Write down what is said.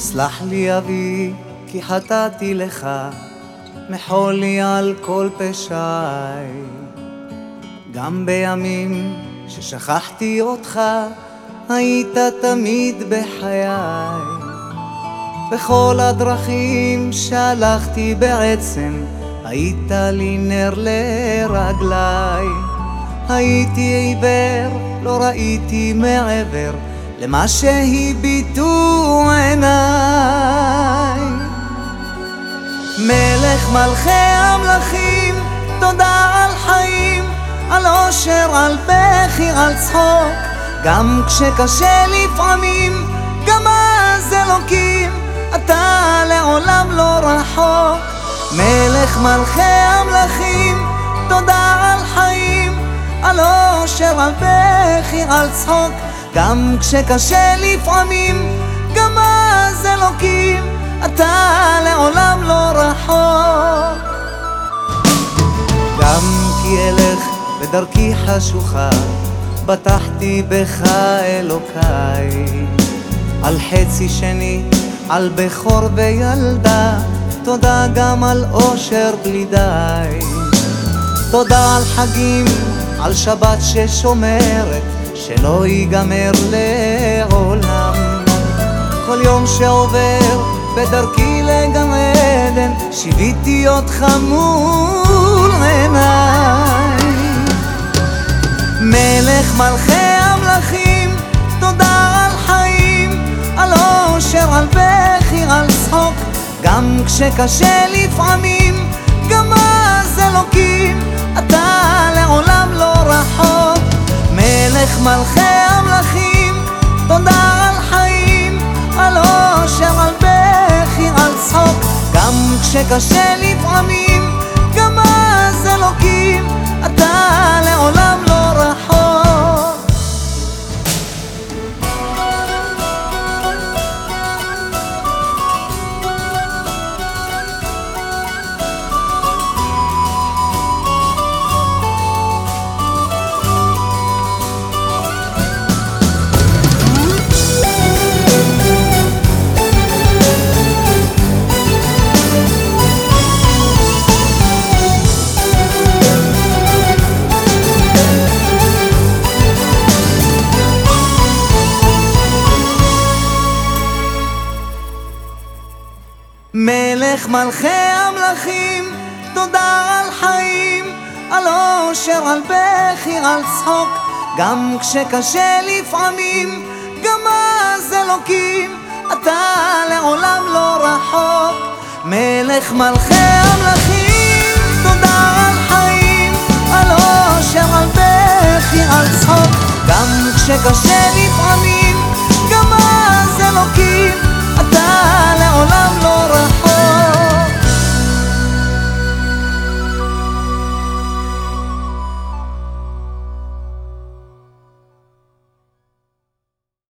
סלח לי אבי, כי חטאתי לך, מחול לי על כל פשעי. גם בימים ששכחתי אותך, היית תמיד בחיי. בכל הדרכים שהלכתי בעצם, היית לי נר לרגליי. הייתי עיוור, לא ראיתי מעבר למה שהביטו עיניי. מלך מלכי המלכים, תודה על חיים, על אושר, על בכי, על צחוק. גם כשקשה לפעמים, גם אז אלוקים, אתה לעולם לא רחוק. מלך מלכי המלכים, תודה על חיים, על אושר, על בכי, על צחוק. גם כשקשה לפעמים, גם אז אלוקים, אתה לעולם לא רחוק. גם כי אלך בדרכי חשוכה, בטחתי בך אלוקיי. על חצי שני, על בכור וילדה, תודה גם על אושר בלי די. תודה על חגים, על שבת ששומרת, שלא ייגמר לעולם. כל יום שעובר בדרכי לגן עדן, שיוויתי אותך מול עיניי. מלך מלכי המלכים, תודה על חיים, על אושר, על בכי, על צחוק, גם כשקשה לפעמים, גם אז אלוקים, אתה לעולם לא רחוק. מלך מלכי המלכים, תודה על חיים, על אושר, על בכי, על צחוק, גם כשקשה לפעמים, גם אז אלוקים, אתה לעולם לא מלך מלכי המלכים, תודה על חיים, על אושר, על בכי, על צחוק, גם כשקשה לפעמים, גם אז אלוקים, אתה לעולם לא רחוק. מלך מלכי המלכים, תודה על חיים, על אושר, על בכי, על צחוק, גם כשקשה